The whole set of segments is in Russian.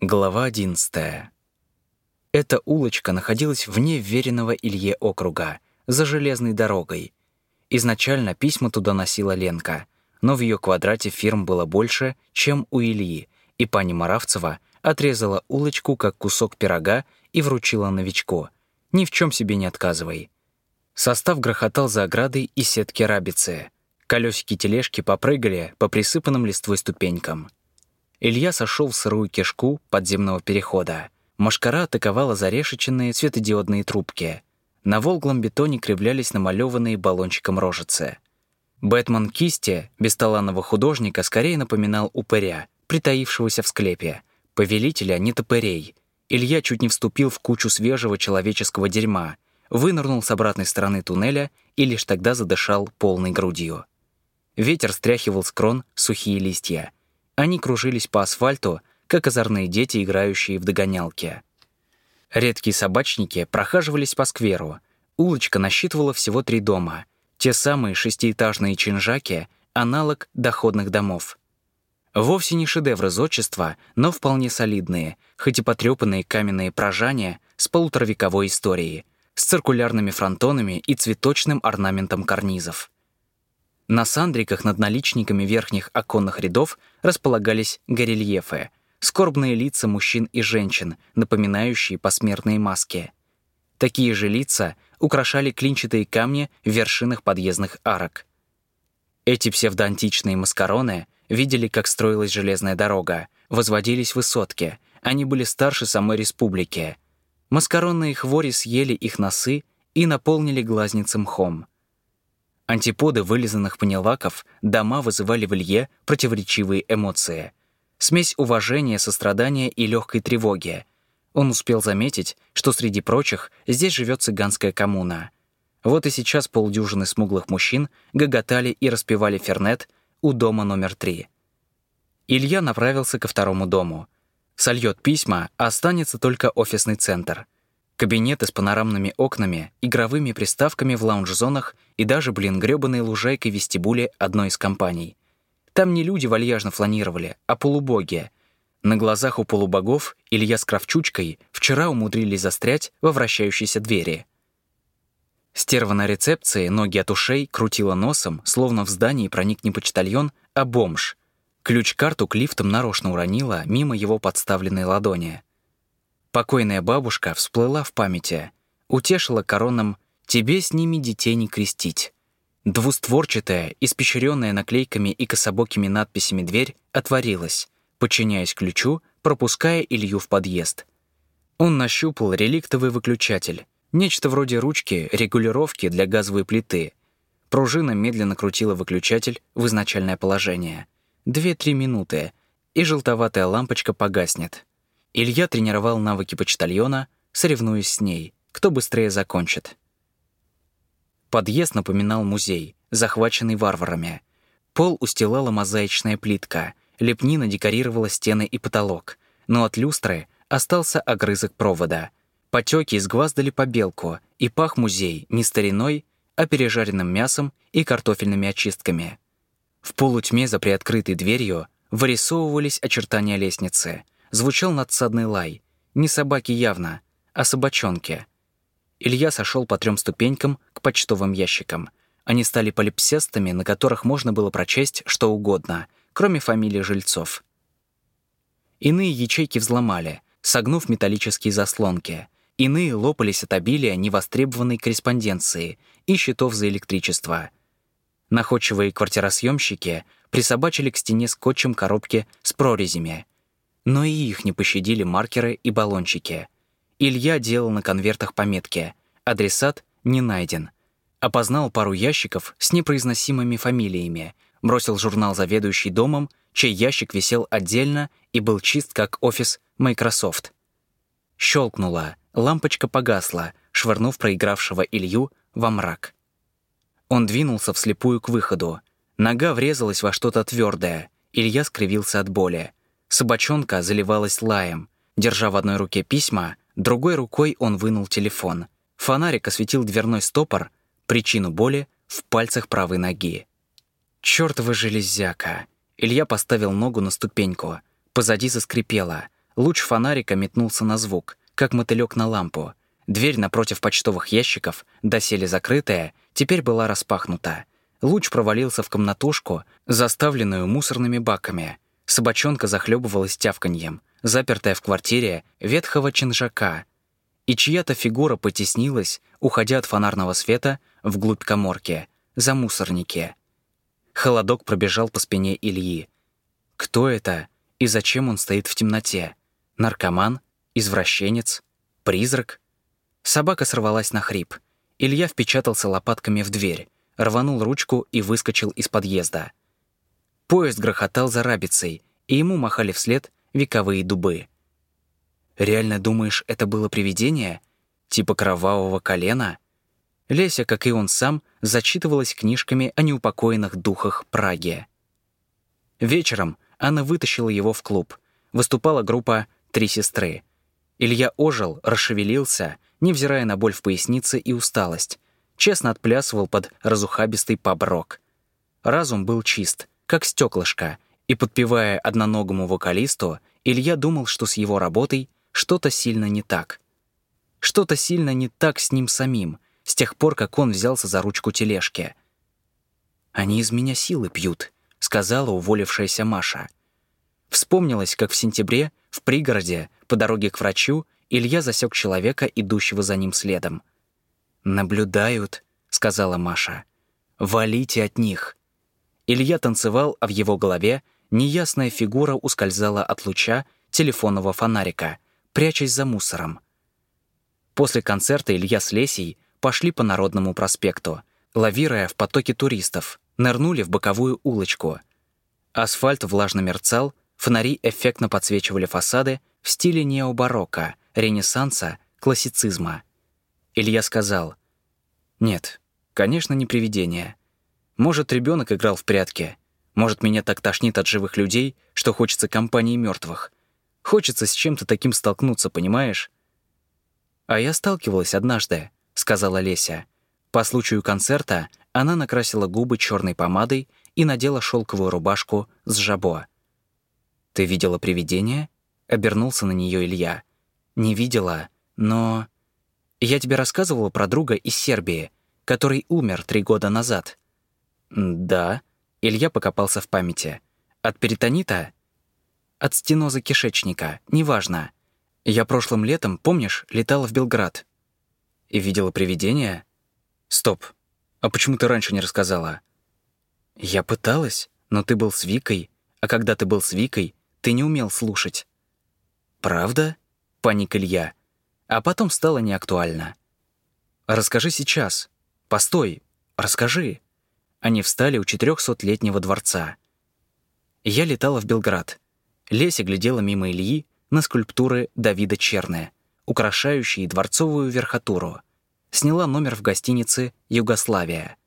Глава 11. Эта улочка находилась вне веренного Илье округа, за железной дорогой. Изначально письма туда носила Ленка, но в ее квадрате фирм было больше, чем у Ильи, и пани Маравцева отрезала улочку как кусок пирога и вручила новичку. Ни в чем себе не отказывай. Состав грохотал за оградой и сетки рабицы. Колесики тележки попрыгали по присыпанным листвой ступенькам. Илья сошел в сырую кишку подземного перехода. Машкара атаковала зарешеченные светодиодные трубки. На волглом бетоне кривлялись намалеванные баллончиком рожицы. Бэтмен кисти бесталанного художника скорее напоминал упыря, притаившегося в склепе, повелителя не топырей. Илья чуть не вступил в кучу свежего человеческого дерьма, вынырнул с обратной стороны туннеля и лишь тогда задышал полной грудью. Ветер стряхивал с крон сухие листья. Они кружились по асфальту, как озорные дети, играющие в догонялки. Редкие собачники прохаживались по скверу. Улочка насчитывала всего три дома. Те самые шестиэтажные чинжаки — аналог доходных домов. Вовсе не шедевры зодчества, но вполне солидные, хоть и потрепанные каменные прожания с полуторавековой историей, с циркулярными фронтонами и цветочным орнаментом карнизов. На сандриках над наличниками верхних оконных рядов располагались горельефы — скорбные лица мужчин и женщин, напоминающие посмертные маски. Такие же лица украшали клинчатые камни в вершинах подъездных арок. Эти псевдоантичные маскароны видели, как строилась железная дорога, возводились высотки, они были старше самой республики. Маскаронные хвори съели их носы и наполнили глазницы мхом — Антиподы вылизанных панелаков дома вызывали в Илье противоречивые эмоции. Смесь уважения, сострадания и легкой тревоги. Он успел заметить, что среди прочих здесь живет цыганская коммуна. Вот и сейчас полдюжины смуглых мужчин гоготали и распевали фернет у дома номер три. Илья направился ко второму дому. Сольет письма, а останется только офисный центр — Кабинеты с панорамными окнами, игровыми приставками в лаунж-зонах и даже, блин, грёбаной лужайкой вестибуле одной из компаний. Там не люди вальяжно фланировали, а полубоги. На глазах у полубогов Илья с Кравчучкой вчера умудрились застрять во вращающейся двери. Стерва на рецепции, ноги от ушей, крутила носом, словно в здании проник не почтальон, а бомж. Ключ-карту к лифтам нарочно уронила мимо его подставленной ладони — Покойная бабушка всплыла в памяти, утешила короном «Тебе с ними детей не крестить». Двустворчатая, испещренная наклейками и кособокими надписями дверь отворилась, подчиняясь ключу, пропуская Илью в подъезд. Он нащупал реликтовый выключатель, нечто вроде ручки регулировки для газовой плиты. Пружина медленно крутила выключатель в изначальное положение. Две-три минуты, и желтоватая лампочка погаснет. Илья тренировал навыки почтальона, соревнуясь с ней, кто быстрее закончит. Подъезд напоминал музей, захваченный варварами. Пол устилала мозаичная плитка, лепнина декорировала стены и потолок, но от люстры остался огрызок провода. Потеки изгваздали побелку, и пах музей не стариной, а пережаренным мясом и картофельными очистками. В полутьме за приоткрытой дверью вырисовывались очертания лестницы — звучал надсадный лай. Не собаки явно, а собачонки. Илья сошел по трем ступенькам к почтовым ящикам. Они стали полипсестами, на которых можно было прочесть что угодно, кроме фамилий жильцов. Иные ячейки взломали, согнув металлические заслонки. Иные лопались от обилия невостребованной корреспонденции и счетов за электричество. Находчивые квартиросъемщики присобачили к стене скотчем коробки с прорезями — но и их не пощадили маркеры и баллончики. Илья делал на конвертах пометки «Адресат не найден». Опознал пару ящиков с непроизносимыми фамилиями, бросил журнал заведующий домом, чей ящик висел отдельно и был чист, как офис Microsoft. Щелкнула, лампочка погасла, швырнув проигравшего Илью во мрак. Он двинулся вслепую к выходу. Нога врезалась во что-то твердое. Илья скривился от боли. Собачонка заливалась лаем. Держа в одной руке письма, другой рукой он вынул телефон. Фонарик осветил дверной стопор, причину боли в пальцах правой ноги. «Чёртова железяка!» Илья поставил ногу на ступеньку. Позади заскрипело. луч фонарика метнулся на звук, как мотылек на лампу. Дверь напротив почтовых ящиков, доселе закрытая, теперь была распахнута. Луч провалился в комнатушку, заставленную мусорными баками. Собачонка захлебывалась тявканьем, запертая в квартире ветхого чинжака. И чья-то фигура потеснилась, уходя от фонарного света вглубь коморки, за мусорники. Холодок пробежал по спине Ильи. Кто это и зачем он стоит в темноте? Наркоман? Извращенец? Призрак? Собака сорвалась на хрип. Илья впечатался лопатками в дверь, рванул ручку и выскочил из подъезда. Поезд грохотал за рабицей, и ему махали вслед вековые дубы. «Реально думаешь, это было привидение? Типа кровавого колена?» Леся, как и он сам, зачитывалась книжками о неупокоенных духах Праги. Вечером она вытащила его в клуб. Выступала группа «Три сестры». Илья ожил, расшевелился, невзирая на боль в пояснице и усталость. Честно отплясывал под разухабистый поброк. Разум был чист, как стеклышко, и, подпевая одноногому вокалисту, Илья думал, что с его работой что-то сильно не так. Что-то сильно не так с ним самим — с тех пор, как он взялся за ручку тележки. «Они из меня силы пьют», — сказала уволившаяся Маша. Вспомнилось, как в сентябре в пригороде по дороге к врачу Илья засек человека, идущего за ним следом. «Наблюдают», — сказала Маша. «Валите от них». Илья танцевал, а в его голове неясная фигура ускользала от луча телефонного фонарика, прячась за мусором. После концерта Илья с Лесей пошли по Народному проспекту, лавируя в потоке туристов, нырнули в боковую улочку. Асфальт влажно мерцал, фонари эффектно подсвечивали фасады в стиле необарокко, ренессанса, классицизма. Илья сказал, «Нет, конечно, не привидение. Может, ребенок играл в прятки. Может, меня так тошнит от живых людей, что хочется компании мертвых. Хочется с чем-то таким столкнуться, понимаешь? А я сталкивалась однажды сказала Леся. По случаю концерта она накрасила губы черной помадой и надела шелковую рубашку с жабо. «Ты видела привидение?» — обернулся на нее Илья. «Не видела, но...» «Я тебе рассказывала про друга из Сербии, который умер три года назад». «Да», — Илья покопался в памяти. «От перитонита?» «От стеноза кишечника, неважно. Я прошлым летом, помнишь, летала в Белград. И видела привидение? Стоп. А почему ты раньше не рассказала? Я пыталась, но ты был с Викой, а когда ты был с Викой, ты не умел слушать. Правда? Паник Илья. А потом стало неактуально. Расскажи сейчас. Постой. Расскажи. Они встали у четырехсотлетнего дворца. Я летала в Белград. Леся глядела мимо Ильи на скульптуры Давида Черная украшающие дворцовую верхотуру. Сняла номер в гостинице «Югославия».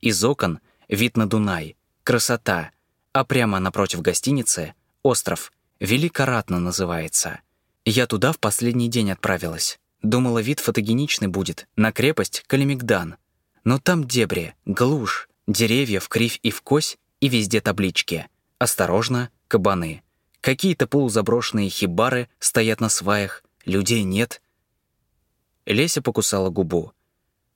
Из окон вид на Дунай, красота, а прямо напротив гостиницы — остров, Великоратно называется. Я туда в последний день отправилась. Думала, вид фотогеничный будет, на крепость Калимигдан. Но там дебри, глушь, деревья в кривь и в кось, и везде таблички. Осторожно, кабаны. Какие-то полузаброшенные хибары стоят на сваях, людей нет». Леся покусала губу.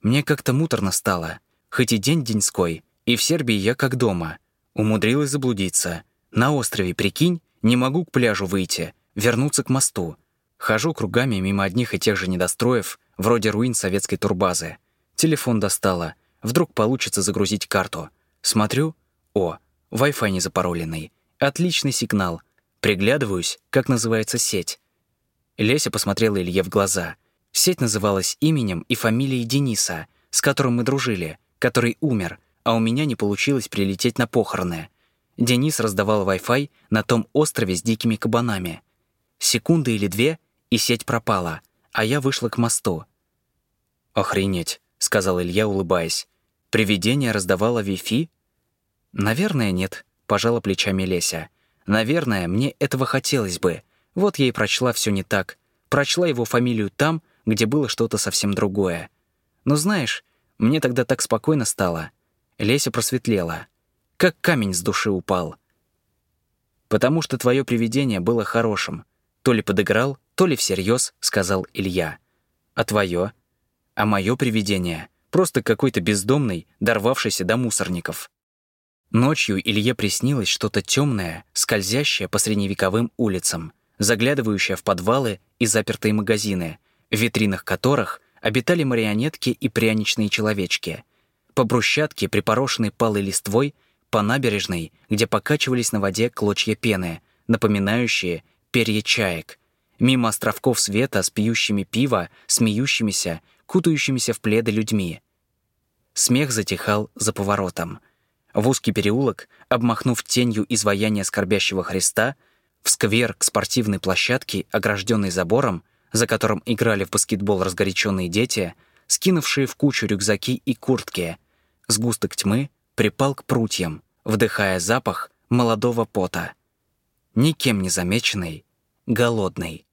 «Мне как-то муторно стало. Хоть и день деньской, и в Сербии я как дома. Умудрилась заблудиться. На острове, прикинь, не могу к пляжу выйти, вернуться к мосту. Хожу кругами мимо одних и тех же недостроев, вроде руин советской турбазы. Телефон достала. Вдруг получится загрузить карту. Смотрю. О, Wi-Fi не запароленный. Отличный сигнал. Приглядываюсь, как называется сеть. Леся посмотрела Илье в глаза. Сеть называлась именем и фамилией Дениса, с которым мы дружили, который умер, а у меня не получилось прилететь на похороны. Денис раздавал Wi-Fi на том острове с дикими кабанами. Секунды или две, и сеть пропала, а я вышла к мосту. «Охренеть», — сказал Илья, улыбаясь. «Привидение раздавало Wi-Fi?» «Наверное, нет», — пожала плечами Леся. «Наверное, мне этого хотелось бы, вот я и прочла все не так. Прочла его фамилию там, где было что-то совсем другое. Но знаешь, мне тогда так спокойно стало. Леся просветлела. Как камень с души упал. Потому что твое привидение было хорошим. То ли подыграл, то ли всерьез, сказал Илья. А твое? А мое привидение — просто какой-то бездомный, дорвавшийся до мусорников. Ночью Илье приснилось что-то темное, скользящее по средневековым улицам, заглядывающее в подвалы и запертые магазины, в витринах которых обитали марионетки и пряничные человечки. По брусчатке, припорошенной палой листвой, по набережной, где покачивались на воде клочья пены, напоминающие перья чаек, мимо островков света с пьющими пиво, смеющимися, кутающимися в пледы людьми. Смех затихал за поворотом — в узкий переулок, обмахнув тенью изваяния скорбящего Христа, в сквер к спортивной площадке, огражденной забором, за которым играли в баскетбол разгоряченные дети, скинувшие в кучу рюкзаки и куртки, сгусток тьмы припал к прутьям, вдыхая запах молодого пота. Никем не замеченный, голодный.